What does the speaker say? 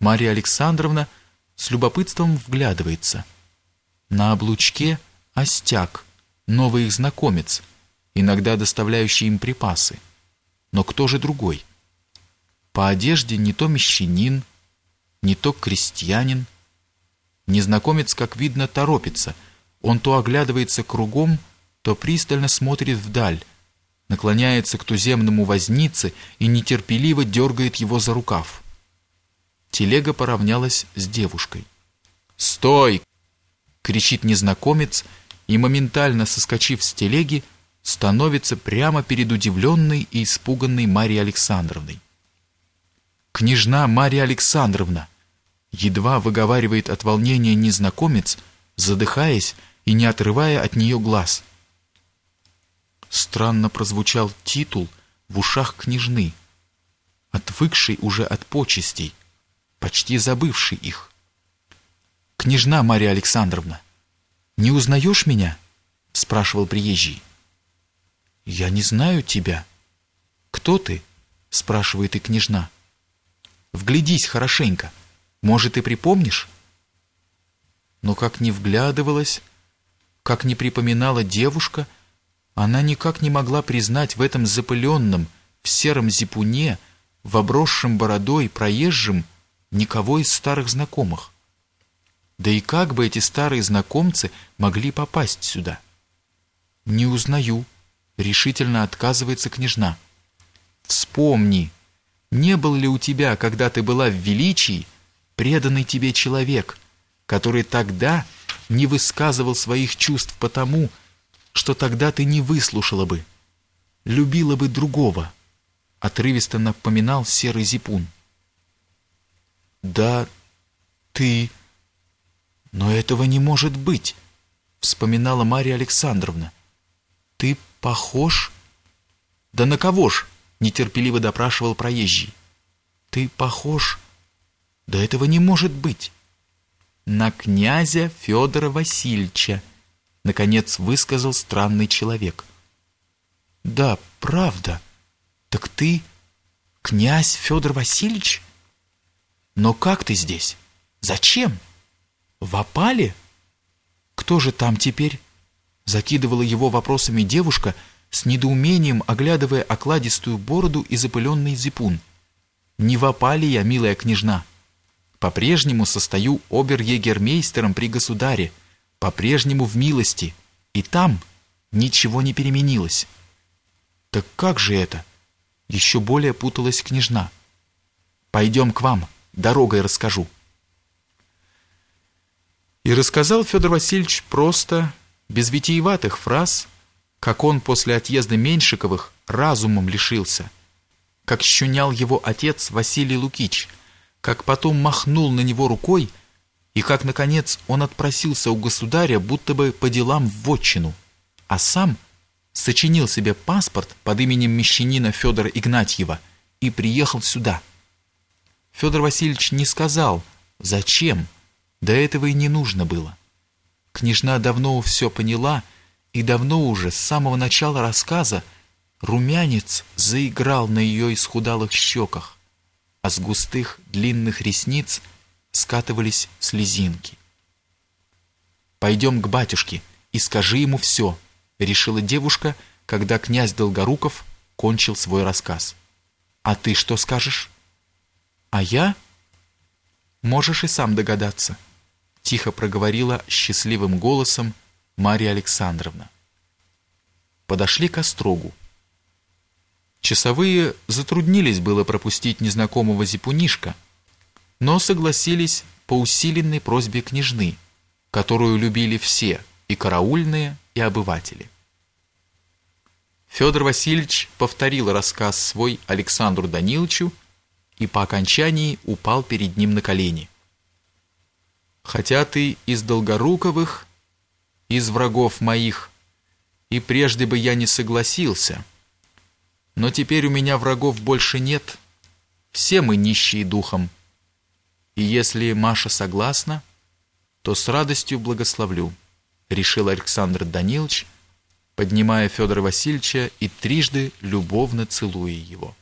Мария Александровна с любопытством вглядывается. На облучке остяк, новый их знакомец, иногда доставляющий им припасы. Но кто же другой? По одежде не то мещанин, не то крестьянин. Незнакомец, как видно, торопится. Он то оглядывается кругом, то пристально смотрит вдаль, наклоняется к туземному вознице и нетерпеливо дергает его за рукав. Телега поравнялась с девушкой. «Стой!» — кричит незнакомец и, моментально соскочив с телеги, становится прямо перед удивленной и испуганной Марией Александровной. «Княжна Мария Александровна!» Едва выговаривает от волнения незнакомец, задыхаясь и не отрывая от нее глаз. Странно прозвучал титул в ушах княжны, отвыкшей уже от почестей, почти забывший их. «Княжна Мария Александровна, не узнаешь меня?» — спрашивал приезжий. «Я не знаю тебя». «Кто ты?» — спрашивает и княжна. «Вглядись хорошенько. Может, ты припомнишь?» Но как не вглядывалась, как не припоминала девушка, она никак не могла признать в этом запыленном, в сером зипуне, в обросшем бородой проезжем никого из старых знакомых. Да и как бы эти старые знакомцы могли попасть сюда? «Не узнаю», — решительно отказывается княжна. «Вспомни, не был ли у тебя, когда ты была в величии, преданный тебе человек, который тогда не высказывал своих чувств потому, что тогда ты не выслушала бы, любила бы другого», — отрывисто напоминал серый зипун. «Да, ты...» «Но этого не может быть», — вспоминала Мария Александровна. «Ты похож...» «Да на кого ж?» — нетерпеливо допрашивал проезжий. «Ты похож...» «Да этого не может быть!» «На князя Федора Васильевича», — наконец высказал странный человек. «Да, правда. Так ты князь Федор Васильевич?» Но как ты здесь? Зачем? В опале? Кто же там теперь? Закидывала его вопросами девушка, с недоумением оглядывая окладистую бороду и запыленный зипун. Не в опале я, милая княжна. По-прежнему состою обер-егермейстером при государе, по-прежнему в милости, и там ничего не переменилось. Так как же это? Еще более путалась княжна. Пойдем к вам дорогой расскажу. И рассказал Федор Васильевич просто, без витиеватых фраз, как он после отъезда Меньшиковых разумом лишился, как щунял его отец Василий Лукич, как потом махнул на него рукой, и как, наконец, он отпросился у государя будто бы по делам в вотчину, а сам сочинил себе паспорт под именем мещанина Федора Игнатьева и приехал сюда – Федор Васильевич не сказал, зачем, до этого и не нужно было. Княжна давно все поняла, и давно уже, с самого начала рассказа, румянец заиграл на ее исхудалых щеках, а с густых длинных ресниц скатывались слезинки. «Пойдем к батюшке и скажи ему все», — решила девушка, когда князь Долгоруков кончил свой рассказ. «А ты что скажешь?» А я? Можешь и сам догадаться, тихо проговорила счастливым голосом Мария Александровна. Подошли к острогу. Часовые затруднились было пропустить незнакомого зипунишка, но согласились по усиленной просьбе княжны, которую любили все, и караульные, и обыватели. Федор Васильевич повторил рассказ свой Александру Даниловичу и по окончании упал перед ним на колени. «Хотя ты из Долгоруковых, из врагов моих, и прежде бы я не согласился, но теперь у меня врагов больше нет, все мы нищие духом, и если Маша согласна, то с радостью благословлю», решил Александр Данилович, поднимая Федора Васильевича и трижды любовно целуя его.